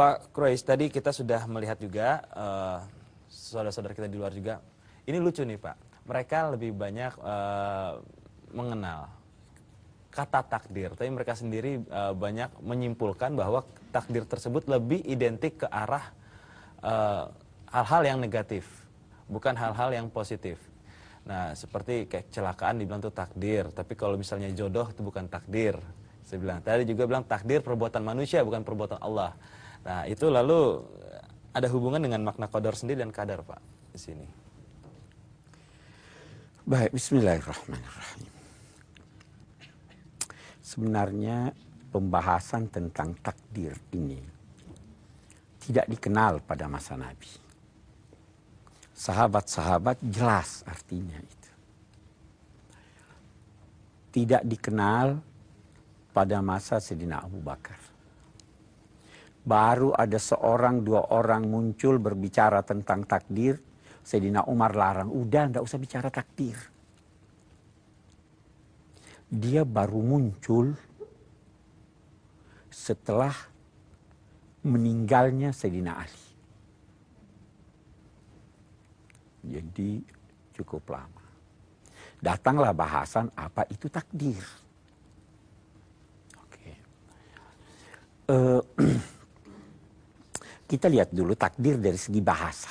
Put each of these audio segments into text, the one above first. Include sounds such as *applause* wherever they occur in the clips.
Pak Krois, tadi kita sudah melihat juga uh, saudara-saudara kita di luar juga. Ini lucu nih Pak, mereka lebih banyak uh, mengenal kata takdir, tapi mereka sendiri uh, banyak menyimpulkan bahwa takdir tersebut lebih identik ke arah hal-hal uh, yang negatif, bukan hal-hal yang positif. Nah, seperti kayak kecelakaan dibilang itu takdir, tapi kalau misalnya jodoh itu bukan takdir. Saya bilang tadi juga bilang takdir perbuatan manusia bukan perbuatan Allah. Nah, itu lalu ada hubungan dengan makna kodor sendiri dan kadar, Pak, di sini. Baik, bismillahirrahmanirrahim. Sebenarnya pembahasan tentang takdir ini tidak dikenal pada masa Nabi. Sahabat-sahabat jelas artinya itu. Tidak dikenal pada masa Sedina Abu Bakar. Baru ada seorang dua orang muncul berbicara tentang takdir. Sedina Umar larang, udah ndak usah bicara takdir dia baru muncul setelah meninggalnya Sayyidina Ali. Jadi cukup lama. Datanglah bahasan apa itu takdir. Oke. Uh, *clears throat* kita lihat dulu takdir dari segi bahasa.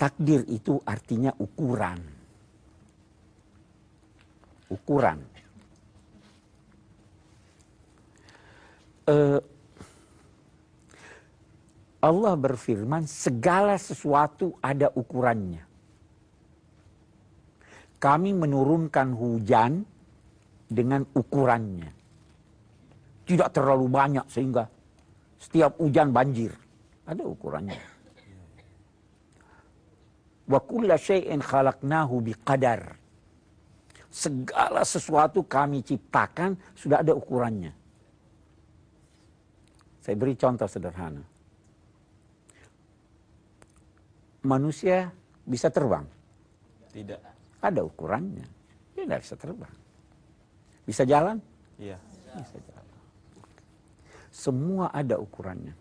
Takdir itu artinya ukuran ukuran. Uh, Allah berfirman, segala sesuatu ada ukurannya. Kami menurunkan hujan dengan ukurannya. Tidak terlalu banyak sehingga setiap hujan banjir. Ada ukurannya. Wa kulla syai'in khalaqnahu biqadar segala sesuatu kami ciptakan sudah ada ukurannya. Saya beri contoh sederhana. Manusia bisa terbang? Tidak. Ada ukurannya. Dia tidak bisa terbang. Bisa jalan? Iya. Bisa jalan. Semua ada ukurannya.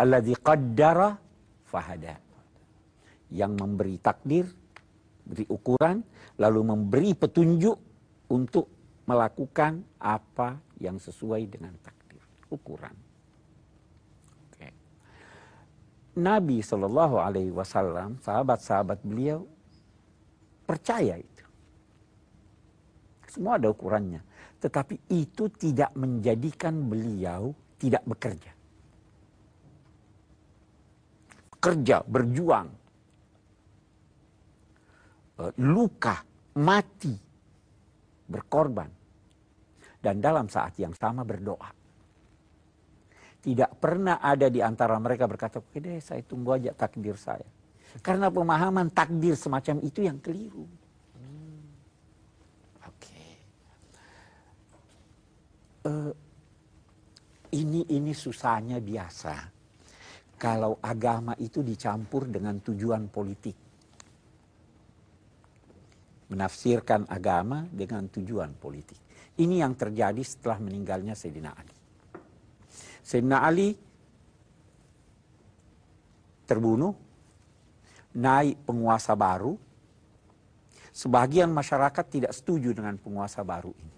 Alladzi qaddara fahada. Yang memberi takdir beri ukuran, lalu memberi petunjuk untuk melakukan apa yang sesuai dengan takdir. Ukuran. Oke. Nabi Shallallahu Alaihi Wasallam, sahabat-sahabat beliau percaya itu. Semua ada ukurannya. Tetapi itu tidak menjadikan beliau tidak bekerja. Kerja, berjuang, Eh, luka, mati, berkorban. Dan dalam saat yang sama berdoa. Tidak pernah ada di antara mereka berkata, oke deh saya tunggu aja takdir saya. Karena pemahaman takdir semacam itu yang keliru. Hmm. Oke. Okay. Uh, eh, ini ini susahnya biasa. Kalau agama itu dicampur dengan tujuan politik menafsirkan agama dengan tujuan politik. Ini yang terjadi setelah meninggalnya Sayyidina Ali. Sayyidina Ali terbunuh, naik penguasa baru. Sebagian masyarakat tidak setuju dengan penguasa baru ini.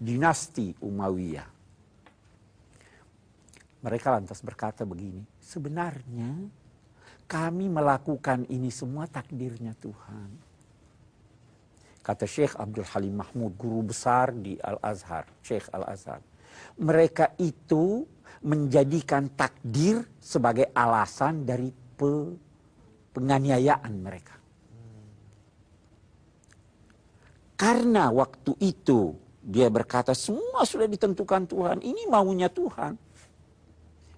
Dinasti Umayyah. Mereka lantas berkata begini, sebenarnya kami melakukan ini semua takdirnya Tuhan. Kata Syekh Abdul Halim Mahmud, guru besar di Al-Azhar, Syekh Al-Azhar. Mereka itu menjadikan takdir sebagai alasan dari pe penganiayaan mereka. Karena waktu itu dia berkata semua sudah ditentukan Tuhan, ini maunya Tuhan.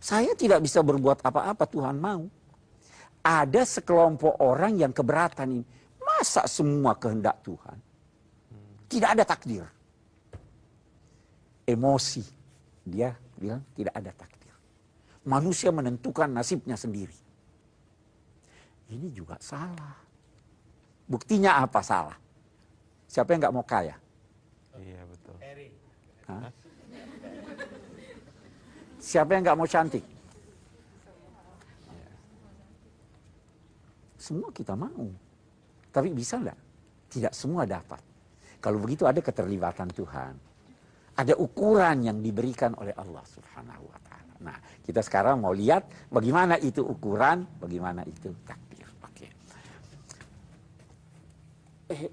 Saya tidak bisa berbuat apa-apa, Tuhan mau. Ada sekelompok orang yang keberatan ini Masa semua kehendak Tuhan? Tidak ada takdir. Emosi. Dia bilang tidak ada takdir. Manusia menentukan nasibnya sendiri. Ini juga salah. Buktinya apa salah? Siapa yang nggak mau kaya? Iya betul. Siapa yang nggak mau cantik? Semua kita mau. Tapi bisa nggak? Tidak semua dapat. Kalau begitu ada keterlibatan Tuhan. Ada ukuran yang diberikan oleh Allah Subhanahu wa taala. Nah, kita sekarang mau lihat bagaimana itu ukuran, bagaimana itu takdir. Oke. Eh,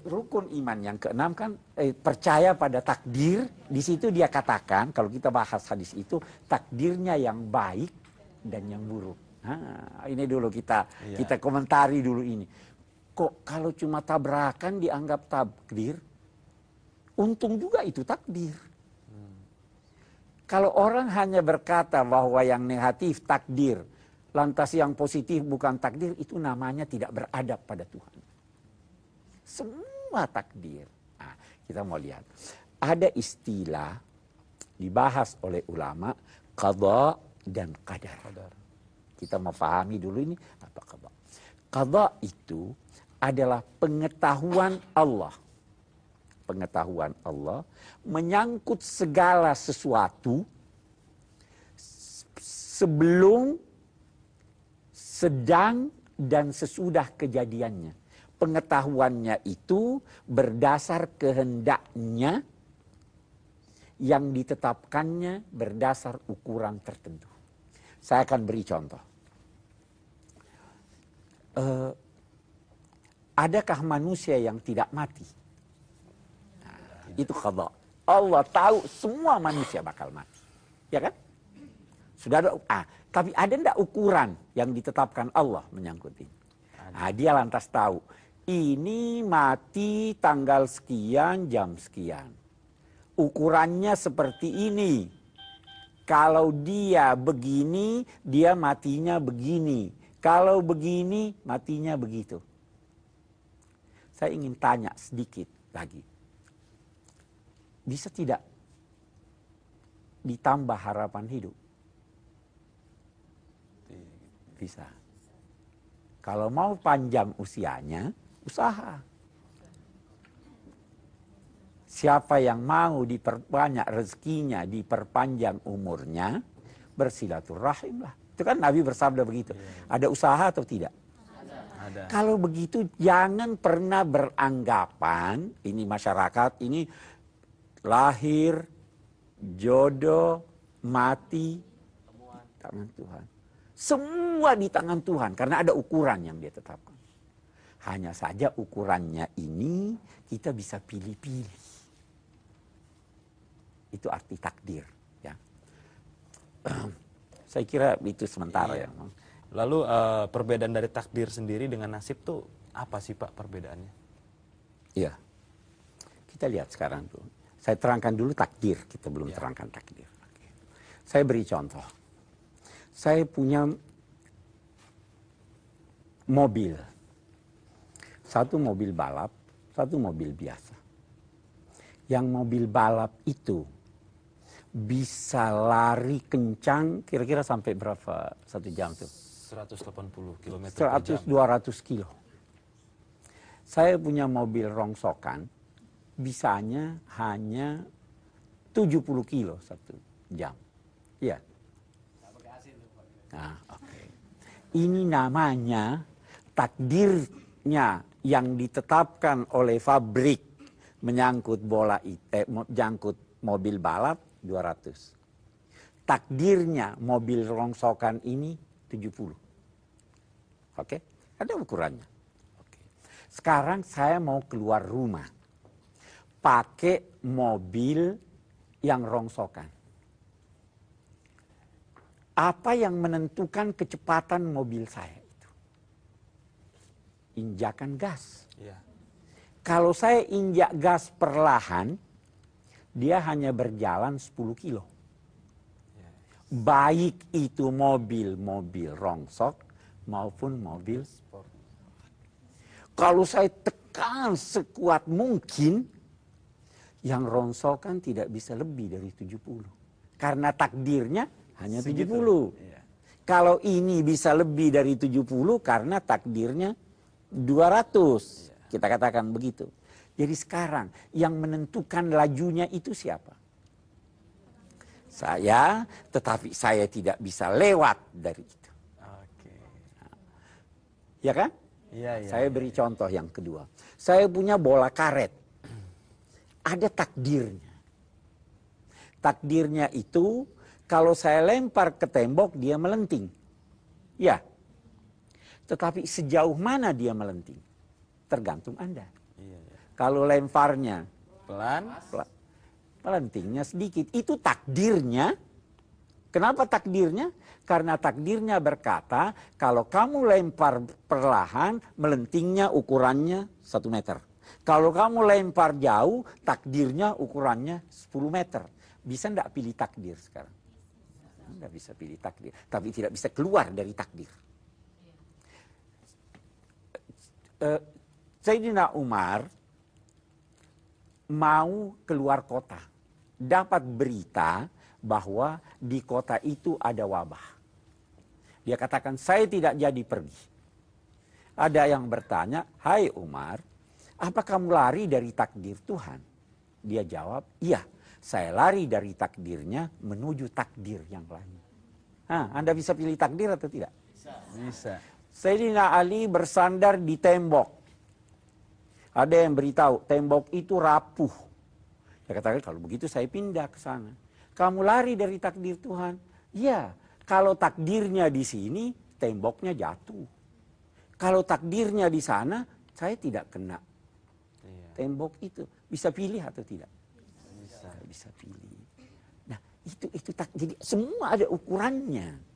rukun iman yang keenam kan eh, percaya pada takdir. Di situ dia katakan kalau kita bahas hadis itu takdirnya yang baik dan yang buruk. Nah, ini dulu kita Iya. kita komentari dulu ini. Kok kalau cuma tabrakan dianggap takdir? Untung juga itu takdir. Kalau orang hanya berkata bahwa yang negatif takdir, lantas yang positif bukan takdir, itu namanya tidak beradab pada Tuhan. Semua takdir. Nah, kita mau lihat. Ada istilah dibahas oleh ulama qada dan qadar. Qadar. Kita mau pahami dulu ini apa qada. Qada itu adalah pengetahuan Allah. Pengetahuan Allah menyangkut segala sesuatu sebelum, sedang, dan sesudah kejadiannya. Pengetahuannya itu berdasar kehendaknya yang ditetapkannya berdasar ukuran tertentu. Saya akan beri contoh. Eh, adakah manusia yang tidak mati? Nah, itu qada. Allah tahu semua manusia bakal mati. Ya kan? Sudah ada ah, tapi ada enggak ukuran yang ditetapkan Allah menyangkut ini? Nah, dia lantas tahu ini mati tanggal sekian jam sekian. Ukurannya seperti ini. Kalau dia begini, dia matinya begini. Kalau begini, matinya begitu. Saya ingin tanya sedikit lagi. Bisa tidak ditambah harapan hidup? Bisa. Kalau mau panjang usianya, usaha. Siapa yang mau diperbanyak rezekinya, diperpanjang umurnya, bersilaturahim lah. Itu kan Nabi bersabda begitu. Ada usaha atau tidak? Ada. Kalau begitu jangan pernah beranggapan ini masyarakat ini lahir, jodoh, mati tangan Tuhan. Semua di tangan Tuhan karena ada ukuran yang dia tetapkan. Hanya saja ukurannya ini kita bisa pilih-pilih. Itu arti takdir. Ya. *clears throat* Saya kira itu sementara Iya. ya. Lalu eh, perbedaan dari takdir sendiri dengan nasib tuh apa sih Pak perbedaannya? Iya. Kita lihat sekarang tuh. Saya terangkan dulu takdir, kita belum Ya. terangkan takdir. Oke. Saya beri contoh. Saya punya mobil. Satu mobil balap, satu mobil biasa. Yang mobil balap itu bisa lari kencang kira-kira sampai berapa satu jam tuh? 180 km per 100 jam. 200 kilo. Saya punya mobil rongsokan, bisanya hanya 70 kilo satu jam. Iya. Nah, oke. Ini namanya takdirnya yang ditetapkan oleh pabrik menyangkut bola eh, jangkut mobil balap 200. Takdirnya mobil rongsokan ini 70. Oke, ada ukurannya. Oke. Sekarang saya mau keluar rumah. Pakai mobil yang rongsokan. Apa yang menentukan kecepatan mobil saya? Injakan gas. Iya. Kalau saya injak gas perlahan, dia hanya berjalan 10 kilo. Baik itu mobil-mobil rongsok maupun mobil. Sport. Kalau saya tekan sekuat mungkin, yang rongsokan tidak bisa lebih dari 70. Karena takdirnya hanya Segitu. 70. Iya. Kalau ini bisa lebih dari 70 karena takdirnya 200. Kita katakan begitu. Jadi sekarang yang menentukan lajunya itu siapa? Saya, tetapi saya tidak bisa lewat dari itu. Oke. Ya kan? Iya, iya. Saya beri contoh yang kedua. Saya punya bola karet. Ada takdirnya. Takdirnya itu kalau saya lempar ke tembok dia melenting. Ya. Tetapi sejauh mana dia melenting? Tergantung Anda. Iya, iya. Kalau lemparnya Pelan. Pela- melentingnya sedikit. Itu takdirnya. Kenapa takdirnya? Karena takdirnya berkata, kalau kamu lempar perlahan, melentingnya ukurannya satu meter. Kalau kamu lempar jauh, takdirnya ukurannya 10 meter. Bisa ndak pilih takdir sekarang? Nggak bisa pilih takdir. Tapi tidak bisa keluar dari takdir. Eh, Sayyidina Umar mau keluar kota. Dapat berita bahwa di kota itu ada wabah. Dia katakan, saya tidak jadi pergi. Ada yang bertanya, hai Umar, apa kamu lari dari takdir Tuhan? Dia jawab, iya, saya lari dari takdirnya menuju takdir yang lain. Hah, anda bisa pilih takdir atau tidak? Bisa. Sayyidina Ali bersandar di tembok. Ada yang beritahu, tembok itu rapuh. Dia katakan, kalau begitu saya pindah ke sana. Kamu lari dari takdir Tuhan. Iya, kalau takdirnya di sini, temboknya jatuh. Kalau takdirnya di sana, saya tidak kena Iya. tembok itu. Bisa pilih atau tidak? Bisa. Bisa pilih. Nah, itu itu tak jadi semua ada ukurannya.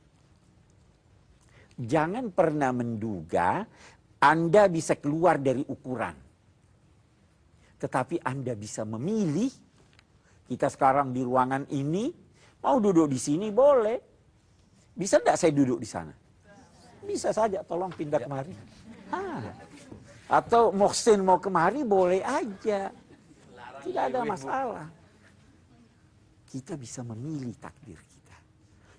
Jangan pernah menduga Anda bisa keluar dari ukuran. Tetapi Anda bisa memilih. Kita sekarang di ruangan ini, mau duduk di sini boleh. Bisa enggak saya duduk di sana? Bisa saja, tolong pindah kemari. Ah. Atau Mohsin mau kemari boleh aja. Tidak ada masalah. Kita bisa memilih takdir kita.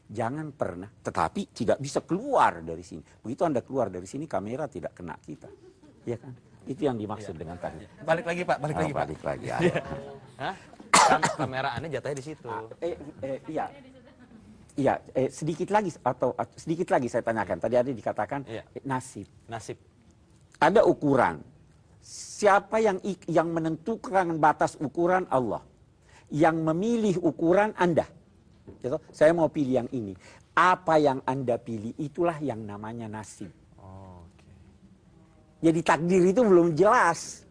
Jangan pernah, tetapi tidak bisa keluar dari sini. Begitu Anda keluar dari sini, kamera tidak kena kita. Ya kan? Itu yang dimaksud dengan tadi. Balik lagi Pak, balik Oh, lagi Pak. balik lagi. ayo. Hah? Kam- kamera aneh jatuhnya di situ. Eh, eh, iya. Iya, eh, sedikit lagi atau atau sedikit lagi saya tanyakan. Tadi ada dikatakan Iya. eh, nasib. Nasib. Ada ukuran. Siapa yang yang menentukan batas ukuran Allah. Yang memilih ukuran Anda. Gitu? Saya mau pilih yang ini. Apa yang Anda pilih itulah yang namanya nasib. Oh, Oke. Jadi takdir itu belum jelas.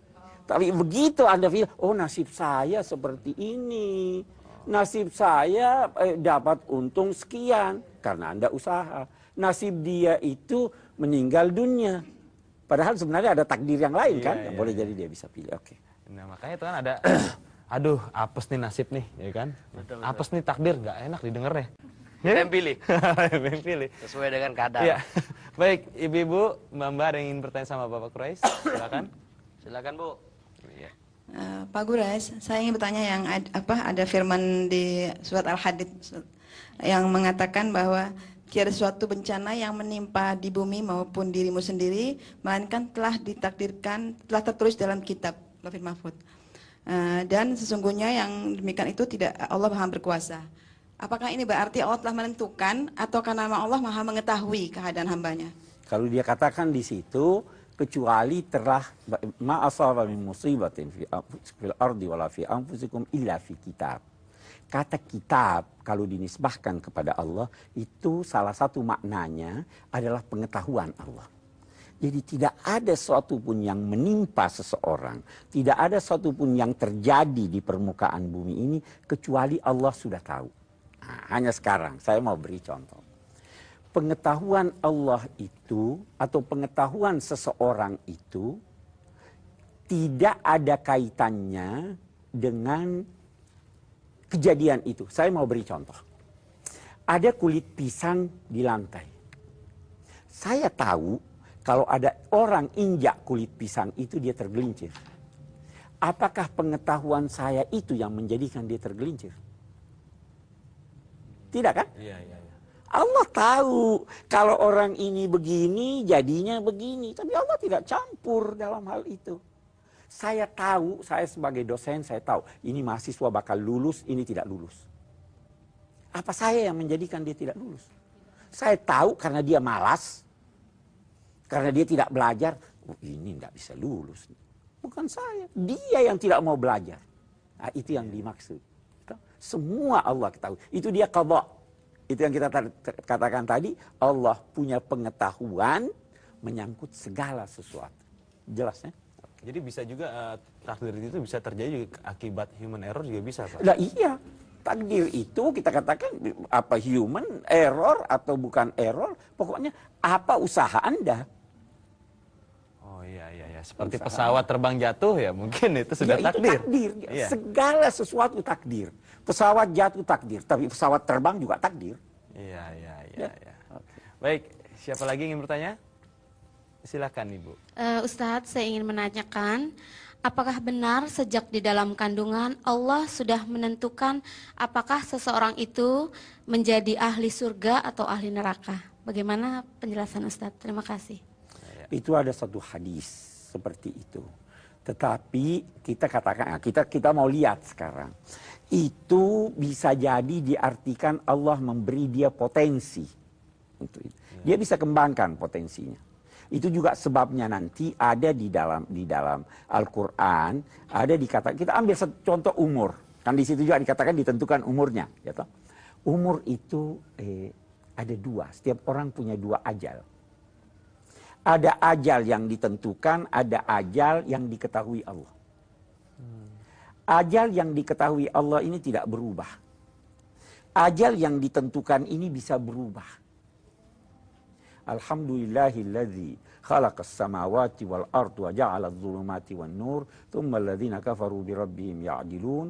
Tapi begitu Anda pilih, oh nasib saya seperti ini. Nasib saya eh, dapat untung sekian karena Anda usaha. Nasib dia itu meninggal dunia. Padahal sebenarnya ada takdir yang lain Iya, kan. iya, Boleh iya. jadi dia bisa pilih. Oke. Nah makanya itu kan ada, *clears throat* aduh apes nih nasib nih, ya kan? Apes nih takdir, nggak enak didengar. Kita yang pilih. *laughs* yang pilih. Sesuai dengan kadar. Iya. *laughs* Baik, ibu-ibu, mbak-mbak ada yang ingin bertanya sama Bapak Quraisy? Silakan. *coughs* Silakan Bu. Iya. Eh, Pak Gures, saya ingin bertanya yang ad- apa ada firman di surat Al-Hadid yang mengatakan bahwa tiada suatu bencana yang menimpa di bumi maupun dirimu sendiri melainkan telah ditakdirkan telah tertulis dalam kitab Lauhul Mahfud. Eh, dan sesungguhnya yang demikian itu tidak Allah Maha berkuasa. Apakah ini berarti Allah telah menentukan atau karena Allah Maha mengetahui keadaan hambanya? Kalau dia katakan di situ kecuali telah ma min musibatin fi fil ardi wala fi anfusikum illa fi kitab. Kata kitab kalau dinisbahkan kepada Allah itu salah satu maknanya adalah pengetahuan Allah. Jadi tidak ada sesuatu pun yang menimpa seseorang, tidak ada sesuatu pun yang terjadi di permukaan bumi ini kecuali Allah sudah tahu. Nah, hanya sekarang saya mau beri contoh pengetahuan Allah itu atau pengetahuan seseorang itu tidak ada kaitannya dengan kejadian itu. Saya mau beri contoh. Ada kulit pisang di lantai. Saya tahu kalau ada orang injak kulit pisang itu dia tergelincir. Apakah pengetahuan saya itu yang menjadikan dia tergelincir? Tidak kan? Iya, iya, iya. Allah tahu kalau orang ini begini jadinya begini. Tapi Allah tidak campur dalam hal itu. Saya tahu, saya sebagai dosen saya tahu ini mahasiswa bakal lulus, ini tidak lulus. Apa saya yang menjadikan dia tidak lulus? Saya tahu karena dia malas, karena dia tidak belajar, oh, ini tidak bisa lulus. Bukan saya, dia yang tidak mau belajar. Nah, itu yang dimaksud. Semua Allah ketahui. Itu dia qadha. Itu yang kita katakan tadi, Allah punya pengetahuan menyangkut segala sesuatu. Jelas ya? Jadi bisa juga uh, takdir itu bisa terjadi juga akibat human error juga bisa, Pak? Nah, iya. Takdir itu kita katakan apa human error atau bukan error, pokoknya apa usaha Anda. Oh iya iya ya, seperti usaha. pesawat terbang jatuh ya, mungkin itu sudah ya, takdir. Itu takdir. Iya. Segala sesuatu takdir. Pesawat jatuh takdir, tapi pesawat terbang juga takdir. Iya iya iya ya. ya. Okay. Baik, siapa lagi ingin bertanya? Silakan Ibu. Uh, Ustadz, saya ingin menanyakan, apakah benar sejak di dalam kandungan Allah sudah menentukan apakah seseorang itu menjadi ahli surga atau ahli neraka? Bagaimana penjelasan Ustadz? Terima kasih. Itu ada satu hadis seperti itu. Tetapi kita katakan, ah, kita kita mau lihat sekarang. Itu bisa jadi diartikan Allah memberi dia potensi untuk itu. Dia bisa kembangkan potensinya. Itu juga sebabnya nanti ada di dalam di dalam Al-Qur'an, ada dikatakan kita ambil contoh umur. Kan di situ juga dikatakan ditentukan umurnya, ya toh. Umur itu eh, ada dua, setiap orang punya dua ajal. Ada ajal yang ditentukan, ada ajal yang diketahui Allah. Ajal yang diketahui Allah ini tidak berubah. Ajal yang ditentukan ini bisa berubah. Alhamdulillahilladzi khalaqas samawati wal ardi wa ja'ala adh-dhulumati wan nur thumma alladhina kafaru bi rabbihim ya'dilun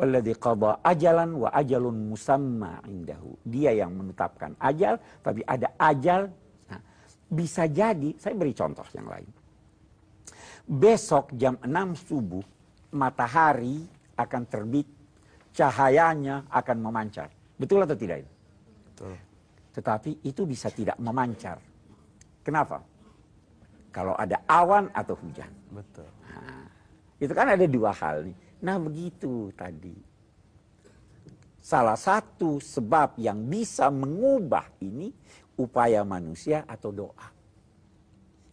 walladzi qada ajalan wa ajalun musamma indahu dia yang menetapkan ajal tapi ada ajal bisa jadi saya beri contoh yang lain besok jam 6 subuh matahari akan terbit cahayanya akan memancar betul atau tidak itu betul tetapi itu bisa tidak memancar. Kenapa? Kalau ada awan atau hujan. Betul. Nah, itu kan ada dua hal nih. Nah begitu tadi. Salah satu sebab yang bisa mengubah ini upaya manusia atau doa.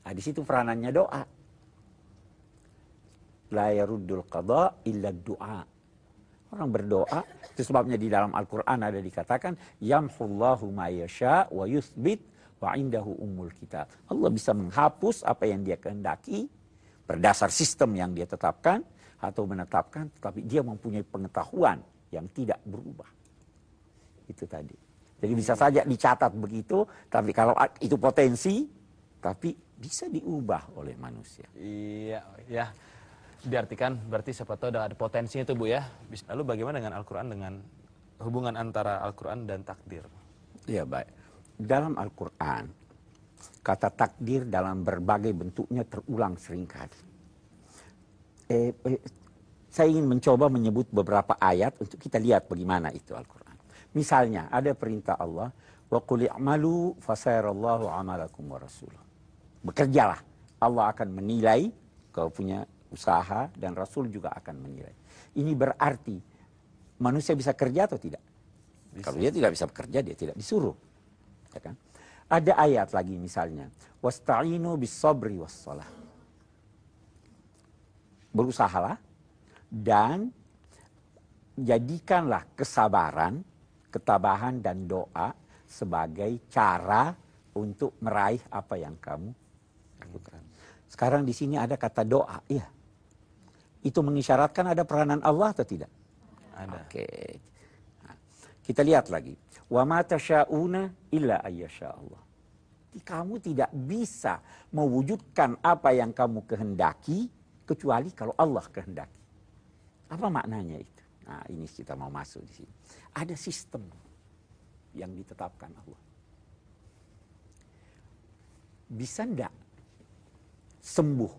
Nah, di situ peranannya doa. La yaruddul qada illa doa. Orang berdoa, itu sebabnya di dalam Al-Quran ada dikatakan, Yamhullahu ma yasha wa yuthbit wa indahu umul kitab. Allah bisa menghapus apa yang dia kehendaki, berdasar sistem yang dia tetapkan, atau menetapkan, tetapi dia mempunyai pengetahuan yang tidak berubah. Itu tadi. Jadi bisa saja dicatat begitu, tapi kalau itu potensi, tapi bisa diubah oleh manusia. Iya, ya diartikan berarti siapa tahu ada potensinya itu Bu ya. Lalu bagaimana dengan Al-Qur'an dengan hubungan antara Al-Qur'an dan takdir? Iya baik. Dalam Al-Qur'an kata takdir dalam berbagai bentuknya terulang sering kali. Eh, eh, saya ingin mencoba menyebut beberapa ayat untuk kita lihat bagaimana itu Al-Qur'an. Misalnya ada perintah Allah, wa qul i'malu fasayarallahu amalakum wa rasuluh. Bekerjalah, Allah akan menilai kau punya usaha dan Rasul juga akan menilai. Ini berarti manusia bisa kerja atau tidak? Bisa. Kalau dia tidak bisa bekerja, dia tidak disuruh. Ya kan? Ada ayat lagi misalnya, wasta'inu bis sabri was salah. Berusahalah dan jadikanlah kesabaran, ketabahan dan doa sebagai cara untuk meraih apa yang kamu lakukan. Sekarang di sini ada kata doa, iya itu mengisyaratkan ada peranan Allah atau tidak? Ada. Oke. Nah, kita lihat lagi. Wa ma tasyauna illa ayyasha Allah. Kamu tidak bisa mewujudkan apa yang kamu kehendaki kecuali kalau Allah kehendaki. Apa maknanya itu? Nah, ini kita mau masuk di sini. Ada sistem yang ditetapkan Allah. Bisa enggak sembuh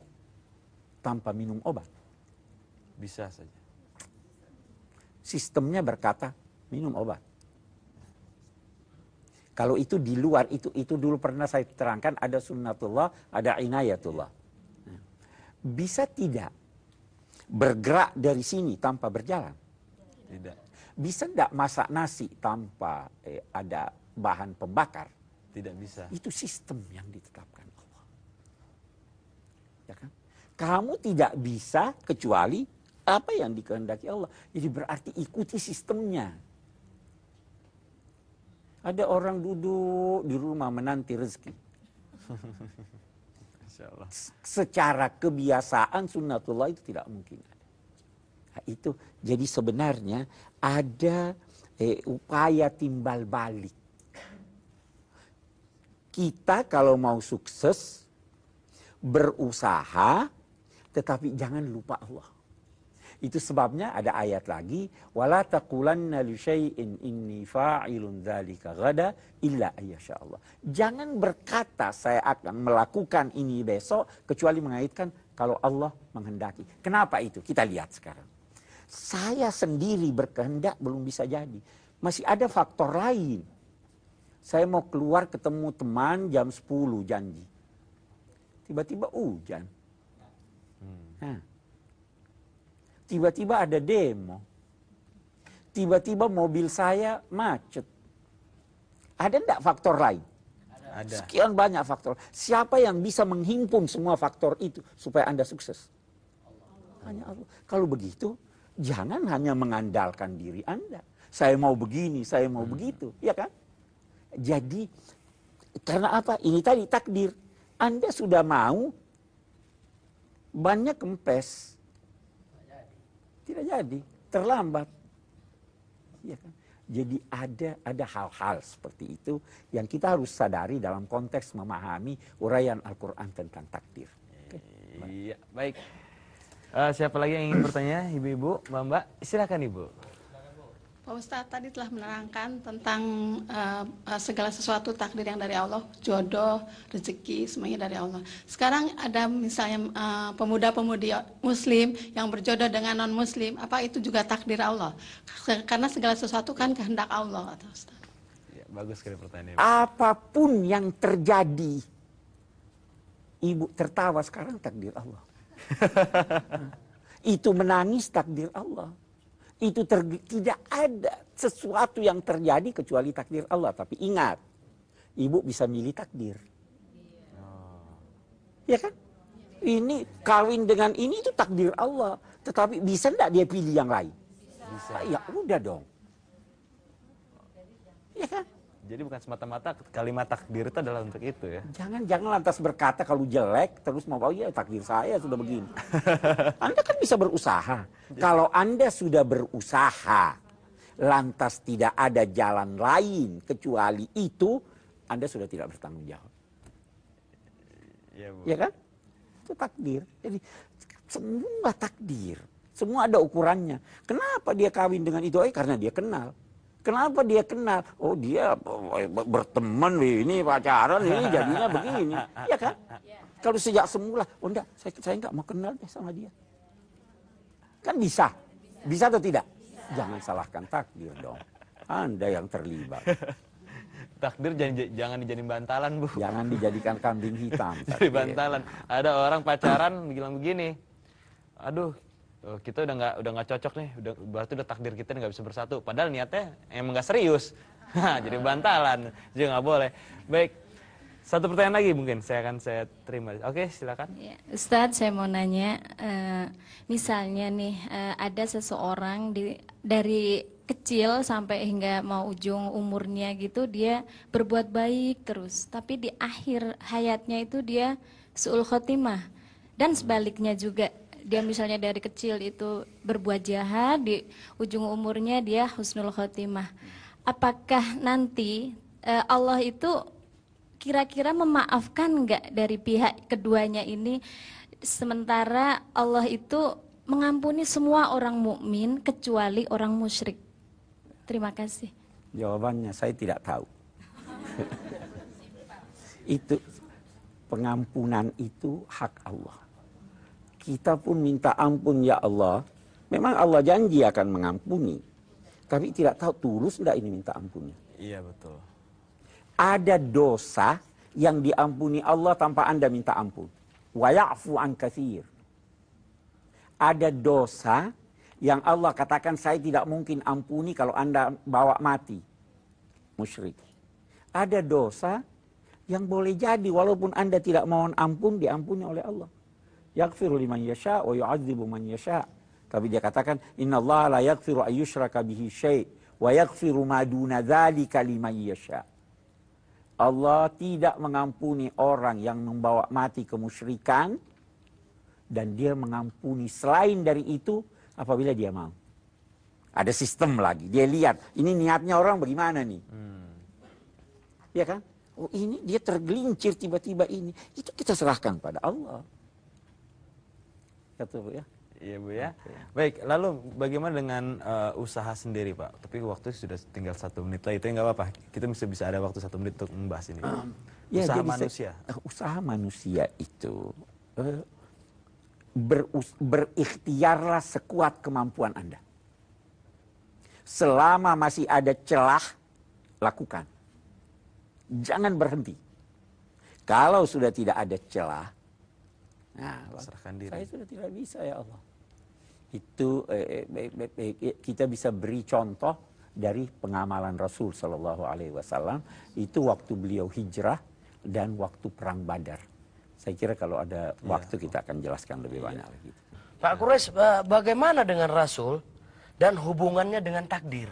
tanpa minum obat? Bisa saja. Sistemnya berkata minum obat. Kalau itu di luar itu itu dulu pernah saya terangkan ada sunnatullah, ada inayatullah. Bisa tidak bergerak dari sini tanpa berjalan? Tidak. Bisa tidak masak nasi tanpa eh, ada bahan pembakar? Tidak bisa. Itu sistem yang ditetapkan Allah. Ya kan? Kamu tidak bisa kecuali apa yang dikehendaki Allah. Jadi berarti ikuti sistemnya. Ada orang duduk di rumah menanti rezeki. *laughs* Secara kebiasaan sunnatullah itu tidak mungkin. Nah, itu jadi sebenarnya ada eh, upaya timbal balik. Kita kalau mau sukses berusaha tetapi jangan lupa Allah. Itu sebabnya ada ayat lagi, wala taqulanna li fa'ilun dzalika gada illa ayyasha Allah. Jangan berkata saya akan melakukan ini besok kecuali mengaitkan kalau Allah menghendaki. Kenapa itu? Kita lihat sekarang. Saya sendiri berkehendak belum bisa jadi. Masih ada faktor lain. Saya mau keluar ketemu teman jam 10 janji. Tiba-tiba hujan. Nah, Tiba-tiba ada demo. Tiba-tiba mobil saya macet. Ada enggak faktor lain? Ada. Sekian banyak faktor. Siapa yang bisa menghimpun semua faktor itu supaya Anda sukses? Hanya Allah. Kalau begitu, jangan hanya mengandalkan diri Anda. Saya mau begini, saya mau begitu, ya kan? Jadi karena apa? Ini tadi takdir. Anda sudah mau banyak kempes. Tidak jadi, terlambat. Ya kan? Jadi ada ada hal-hal seperti itu yang kita harus sadari dalam konteks memahami uraian Al-Qur'an tentang takdir. Oke. Iya, baik. Eh, siapa lagi yang ingin bertanya, ibu-ibu, mbak-mbak? Silakan ibu. Pak Ustadz tadi telah menerangkan tentang uh, uh, segala sesuatu takdir yang dari Allah, jodoh, rezeki, semuanya dari Allah. Sekarang ada misalnya uh, pemuda-pemudi Muslim yang berjodoh dengan non Muslim, apa itu juga takdir Allah? Karena segala sesuatu kan kehendak Allah, kata Ustadz. Ya, bagus sekali pertanyaan. Apa pun yang terjadi, ibu tertawa sekarang takdir Allah. *laughs* Itu menangis takdir Allah. Itu ter- tidak ada sesuatu yang terjadi kecuali takdir Allah. Tapi ingat, ibu bisa milih takdir. Ya kan? Ini kawin dengan ini itu takdir Allah. Tetapi bisa enggak dia pilih yang lain? Bisa. Ya udah dong. Ya kan? Jadi bukan semata-mata kalimat takdir itu adalah untuk itu ya. Jangan jangan lantas berkata kalau jelek terus mau oh ya takdir saya sudah begini. *laughs* anda kan bisa berusaha. Kalau Anda sudah berusaha lantas tidak ada jalan lain kecuali itu, Anda sudah tidak bertanggung jawab. Iya, Bu. Ya kan? Itu takdir. Jadi semua takdir. Semua ada ukurannya. Kenapa dia kawin dengan itu? Eh karena dia kenal. Kenapa dia kenal? Oh dia berteman ini pacaran ini jadinya begini, *laughs* ya kan? Kalau sejak semula, oh enggak, saya saya enggak mau kenal deh sama dia. Kan bisa, bisa atau tidak? Jangan salahkan takdir dong. Anda yang terlibat. *laughs* Takdir jangan, jangan dijadiin bantalan, Bu. Jangan dijadikan kambing hitam. *laughs* Jadi bantalan. Ada orang pacaran bilang begini. Aduh, eh, kita udah nggak udah nggak cocok nih. Udah berarti udah takdir kita nggak bisa bersatu. Padahal niatnya emang nggak serius. Hah, *laughs* Jadi bantalan. Jadi nggak boleh. Baik. Satu pertanyaan lagi mungkin saya akan saya terima. Oke, silakan. Ya, Ustadz, saya mau nanya, eh, misalnya nih eh, ada seseorang di, dari kecil sampai hingga mau ujung umurnya gitu dia berbuat baik terus, tapi di akhir hayatnya itu dia suul khotimah dan sebaliknya juga dia misalnya dari kecil itu berbuat jahat di ujung umurnya dia husnul khotimah. Apakah nanti eh, Allah itu kira-kira memaafkan nggak dari pihak keduanya ini sementara Allah itu mengampuni semua orang mukmin kecuali orang musyrik. Terima kasih. Jawabannya saya tidak tahu. *laughs* itu pengampunan itu hak Allah. Kita pun minta ampun ya Allah. Memang Allah janji akan mengampuni. Tapi tidak tahu tulus enggak ini minta ampunnya. Iya betul. Ada dosa yang diampuni Allah tanpa Anda minta ampun. Wa ya'fu an katsir. Ada dosa yang Allah katakan saya tidak mungkin ampuni kalau Anda bawa mati. Musyrik. Ada dosa yang boleh jadi walaupun Anda tidak mohon ampun diampuni oleh Allah. Yaghfiru liman yasha wa yu'adzibu man yasha. Tapi dia katakan inna Allah la yaghfiru ayyushraka bihi syai' wa yaghfiru ma duna dzalika liman yasha. Allah tidak mengampuni orang yang membawa mati kemusyrikan dan dia mengampuni selain dari itu apabila dia mau. Ada sistem lagi. Dia lihat ini niatnya orang bagaimana nih. Ya kan? Oh ini dia tergelincir tiba-tiba ini. Itu kita serahkan pada Allah. Kata Bu ya. Iya Bu ya. Baik, lalu bagaimana dengan eh, usaha sendiri Pak? Tapi waktu sudah tinggal satu menit lagi, tapi nggak apa-apa. Kita bisa bisa ada waktu satu menit untuk membahas ini. Ya, usaha manusia. eh, usaha manusia itu eh, berus- berikhtiarlah sekuat kemampuan Anda. Selama masih ada celah, lakukan. Jangan berhenti. Kalau sudah tidak ada celah, nah, Serahkan diri. saya sudah tidak bisa ya Allah. Itu eh, eh, eh, kita bisa beri contoh dari pengamalan Rasul Shallallahu Alaihi Wasallam itu waktu beliau hijrah dan waktu perang Badar. Saya kira kalau ada waktu kita akan jelaskan lebih banyak lagi. Pak Kures, ba- bagaimana dengan Rasul dan hubungannya dengan takdir?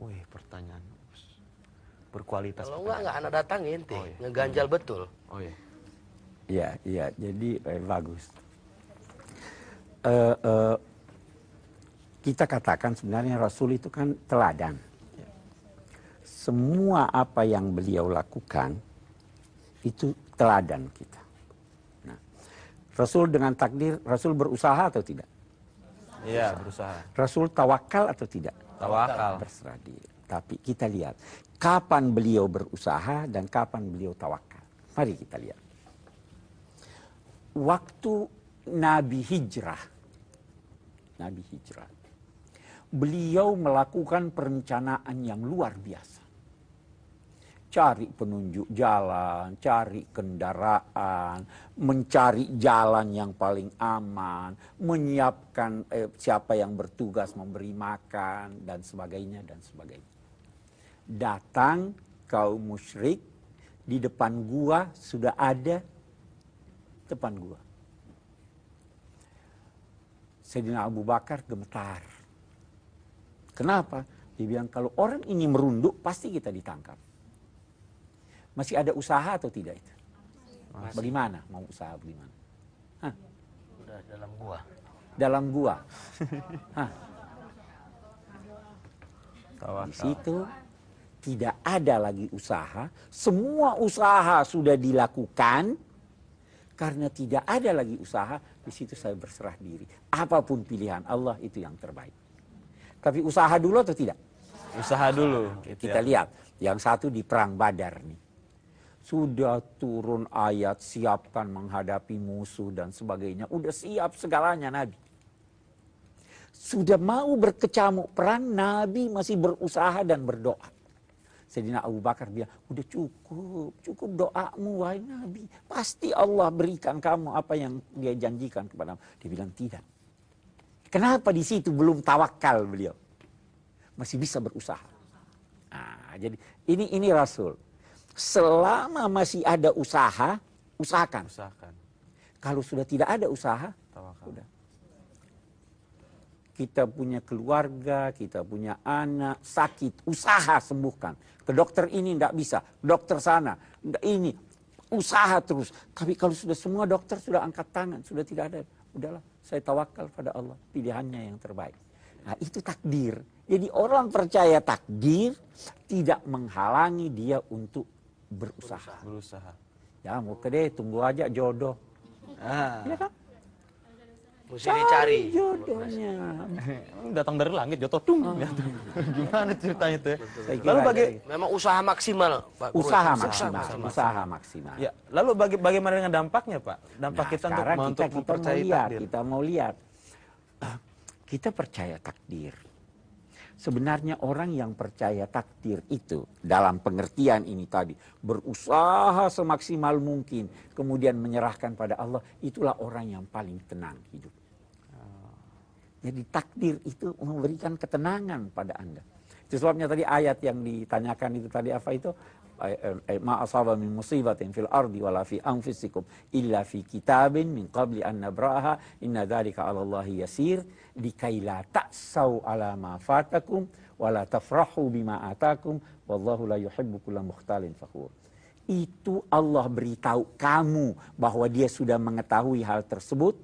Wih, pertanyaan berkualitas. Kalau enggak, enggak anak datang inti, Oh, iya. ngeganjal betul. Oh iya. Iya, iya. Jadi eh, bagus. Eh, eh, kita katakan sebenarnya Rasul itu kan teladan. Semua apa yang beliau lakukan itu teladan kita. Nah, Rasul dengan takdir, Rasul berusaha atau tidak? Iya, berusaha. Rasul tawakal atau tidak? Tawakal. Berserah diri. Tapi kita lihat kapan beliau berusaha dan kapan beliau tawakal. Mari kita lihat. Waktu Nabi hijrah, Nabi hijrah, beliau melakukan perencanaan yang luar biasa. Cari penunjuk jalan, cari kendaraan, mencari jalan yang paling aman, menyiapkan eh, siapa yang bertugas memberi makan dan sebagainya dan sebagainya. Datang kaum musyrik di depan gua sudah ada depan gua. Sayyidina Abu Bakar gemetar. Kenapa? Dia bilang kalau orang ini merunduk pasti kita ditangkap. Masih ada usaha atau tidak itu? Bagaimana mau usaha bagaimana? Hah? Udah dalam gua. Dalam gua. *laughs* Hah? Di situ tidak ada lagi usaha. Semua usaha sudah dilakukan karena tidak ada lagi usaha. Di situ saya berserah diri. Apa pun pilihan Allah itu yang terbaik. Tapi usaha dulu atau tidak? Usaha dulu. gitu Kita ya. lihat yang satu di perang Badar nih. Sudah turun ayat siapkan menghadapi musuh dan sebagainya. Udah siap segalanya Nabi. Sudah mau berkecamuk perang Nabi masih berusaha dan berdoa. Sayyidina Abu Bakar bilang, udah cukup, cukup doamu wahai Nabi. Pasti Allah berikan kamu apa yang dia janjikan kepadamu. Dia bilang tidak. Kenapa di situ belum tawakal beliau? Masih bisa berusaha. Nah, jadi ini ini Rasul. Selama masih ada usaha, usahakan. Usahakan. Kalau sudah tidak ada usaha, Tawakal. udah. Kita punya keluarga, kita punya anak, sakit, usaha sembuhkan. Ke dokter ini tidak bisa, dokter sana, ini, usaha terus. Tapi kalau sudah semua dokter sudah angkat tangan, sudah tidak ada, udahlah saya tawakal pada Allah, pilihannya yang terbaik. Nah itu takdir. Jadi orang percaya takdir tidak menghalangi dia untuk berusaha. Berusaha. Ya mau ke deh, tunggu aja jodoh. Ah. Ya kan? Mesti dicari. jodohnya. *laughs* Datang dari langit jatuh dung. jatuh. *laughs* Gimana ceritanya tuh? ya? Lalu bagi Memang usaha maksimal, Pak Kures. usaha maksimal, usaha maksimal. ya, lalu bagi, bagaimana dengan dampaknya, Pak? Dampak Nah, kita untuk, sekarang untuk kita, kita mau mempercayai lihat, takdir. kita mau lihat. *clears throat* Kita percaya takdir. Sebenarnya orang yang percaya takdir itu dalam pengertian ini tadi berusaha semaksimal mungkin kemudian menyerahkan pada Allah itulah orang yang paling tenang hidup. Jadi takdir itu memberikan ketenangan pada Anda. Itu sebabnya tadi ayat yang ditanyakan itu tadi apa itu? Ma asaba min musibatin fil ardi wala fi anfusikum illa fi kitabin min qabli an nabraha inna dzalika 'ala Allah yasir likai la ta'sau 'ala ma fatakum wala tafrahu bima atakum wallahu la yuhibbu kulla mukhtalin fakhur. Itu Allah beritahu kamu bahwa dia sudah mengetahui hal tersebut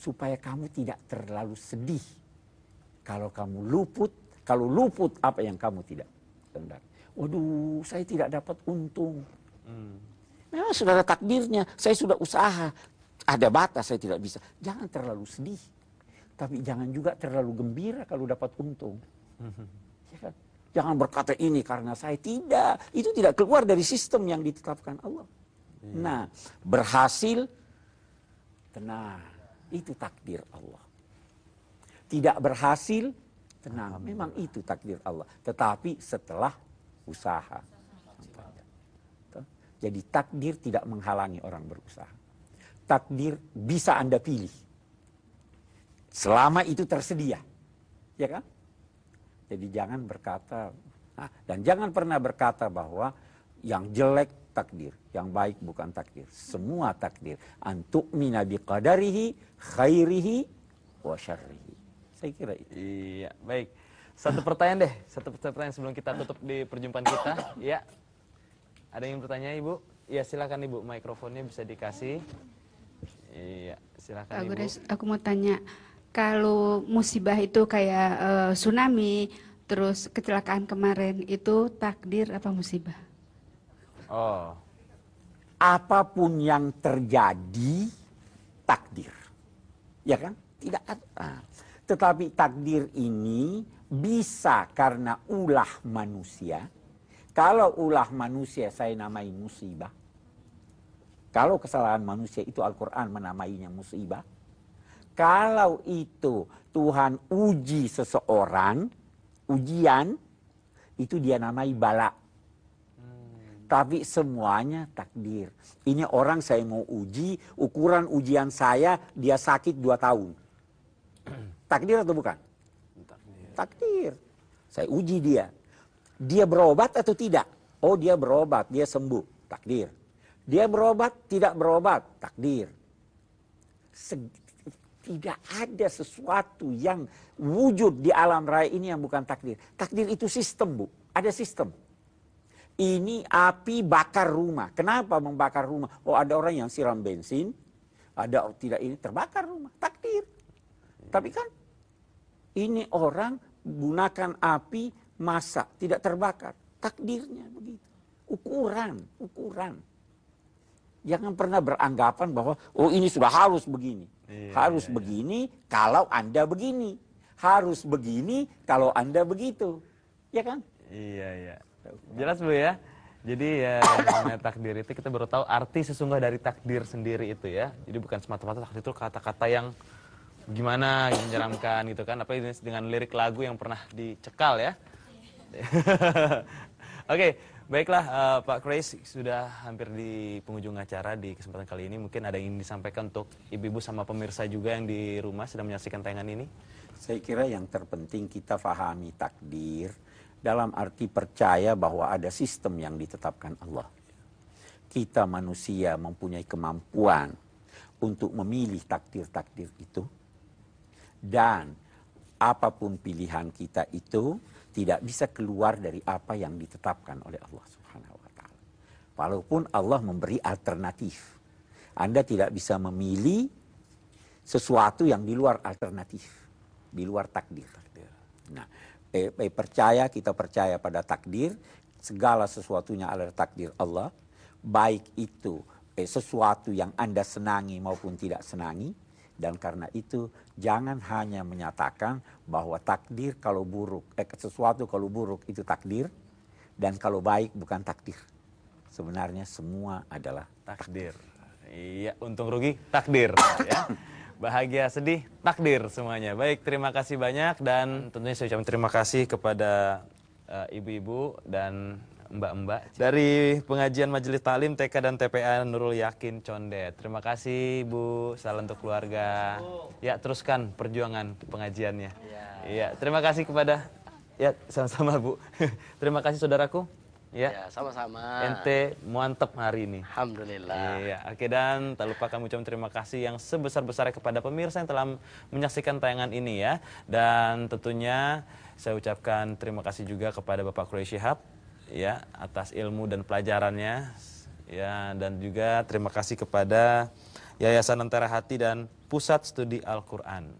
supaya kamu tidak terlalu sedih kalau kamu luput, kalau luput apa yang kamu tidak kehendaki. Waduh, saya tidak dapat untung. Memang sudah ada takdirnya, saya sudah usaha. Ada batas, saya tidak bisa. Jangan terlalu sedih. Tapi jangan juga terlalu gembira kalau dapat untung. Ya kan? Jangan berkata ini karena saya tidak. Itu tidak keluar dari sistem yang ditetapkan Allah. Nah, berhasil, tenang. Itu takdir Allah. Tidak berhasil, tenang. Memang itu takdir Allah. Tetapi setelah usaha. Jadi takdir tidak menghalangi orang berusaha. Takdir bisa Anda pilih. Selama itu tersedia. Ya kan? Jadi jangan berkata, ah, dan jangan pernah berkata bahwa yang jelek takdir, yang baik bukan takdir. Semua takdir. Antuk mina biqadarihi khairihi wa syarrihi. Saya kira itu. Iya, baik. Satu pertanyaan deh, satu pertanyaan sebelum kita tutup di perjumpaan kita. Ya, ada yang bertanya Ibu? Iya, silakan Ibu, mikrofonnya bisa dikasih. Iya, silakan Pak Ibu. Aku mau tanya, kalau musibah itu kayak eh, tsunami, terus kecelakaan kemarin, itu takdir apa musibah? Oh, apa pun yang terjadi takdir. Ya kan? Tidak ada. Ah. Tetapi takdir ini bisa karena ulah manusia. Kalau ulah manusia saya namai musibah. Kalau kesalahan manusia itu Al-Quran menamainya musibah. Kalau itu Tuhan uji seseorang, ujian, itu dia namai bala. Tapi semuanya takdir. Ini orang saya mau uji, ukuran ujian saya dia sakit dua tahun. Takdir atau bukan? Takdir. Saya uji dia. Dia berobat atau tidak? Oh dia berobat, dia sembuh. Takdir. Dia berobat, tidak berobat. Takdir. Tidak ada sesuatu yang wujud di alam raya ini yang bukan takdir. Takdir itu sistem, Bu. Ada sistem. Ini api bakar rumah. Kenapa membakar rumah? Oh ada orang yang siram bensin, ada tidak ini terbakar rumah. Takdir. Tapi kan ini orang gunakan api masak, tidak terbakar. Takdirnya begitu. Ukuran, ukuran. Jangan pernah beranggapan bahwa oh ini sudah harus begini. Iya, harus iya, iya. begini kalau Anda begini. Harus begini kalau Anda begitu. Ya kan? iya iya. Jelas Bu ya. Jadi ya namanya takdir itu kita baru tahu arti sesungguhnya dari takdir sendiri itu ya. Jadi bukan semata-mata takdir itu kata-kata yang gimana gitu, menyeramkan gitu kan. Apa ini dengan lirik lagu yang pernah dicekal ya. *laughs* Oke, baiklah eh, Pak Chris sudah hampir di penghujung acara di kesempatan kali ini. Mungkin ada yang ingin disampaikan untuk ibu-ibu sama pemirsa juga yang di rumah sedang menyaksikan tayangan ini. Saya kira yang terpenting kita fahami takdir dalam arti percaya bahwa ada sistem yang ditetapkan Allah. Kita manusia mempunyai kemampuan untuk memilih takdir-takdir itu. Dan apa pun pilihan kita itu tidak bisa keluar dari apa yang ditetapkan oleh Allah Subhanahu wa taala. Walaupun Allah memberi alternatif. Anda tidak bisa memilih sesuatu yang di luar alternatif, di luar takdir. Nah, eh, eh, percaya kita percaya pada takdir, segala sesuatunya adalah takdir Allah, baik itu eh, sesuatu yang Anda senangi maupun tidak senangi, dan karena itu jangan hanya menyatakan bahwa takdir kalau buruk, eh, sesuatu kalau buruk itu takdir, dan kalau baik bukan takdir. Sebenarnya semua adalah Takdir. Iya, untung rugi takdir ya. *coughs* Bahagia sedih takdir semuanya. Baik, terima kasih banyak dan tentunya saya ucapkan terima kasih kepada eh, ibu-ibu dan mbak-mbak dari pengajian Majelis Talim TK dan TPA Nurul Yakin Condet. Terima kasih Bu, salam untuk keluarga. Ya, teruskan perjuangan pengajiannya. Iya, terima kasih kepada ya sama-sama Bu. *laughs* terima kasih saudaraku. Ya, Ya, sama-sama. ente mantep hari ini. Alhamdulillah. Iya, oke dan tak lupa kami ucapkan terima kasih yang sebesar-besarnya kepada pemirsa yang telah menyaksikan tayangan ini ya. Dan tentunya saya ucapkan terima kasih juga kepada Bapak Kurai Shihab ya atas ilmu dan pelajarannya ya dan juga terima kasih kepada Yayasan Antara Hati dan Pusat Studi Al-Qur'an.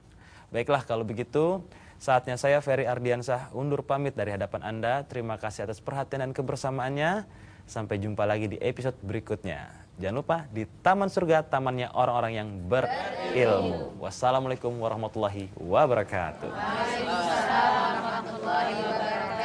Baiklah kalau begitu Saatnya saya Ferry Ardiansah undur pamit dari hadapan Anda. Terima kasih atas perhatian dan kebersamaannya. Sampai jumpa lagi di episode berikutnya. Jangan lupa di Taman Surga, tamannya orang-orang yang berilmu. Wassalamualaikum warahmatullahi wabarakatuh. Waalaikumsalam warahmatullahi wabarakatuh.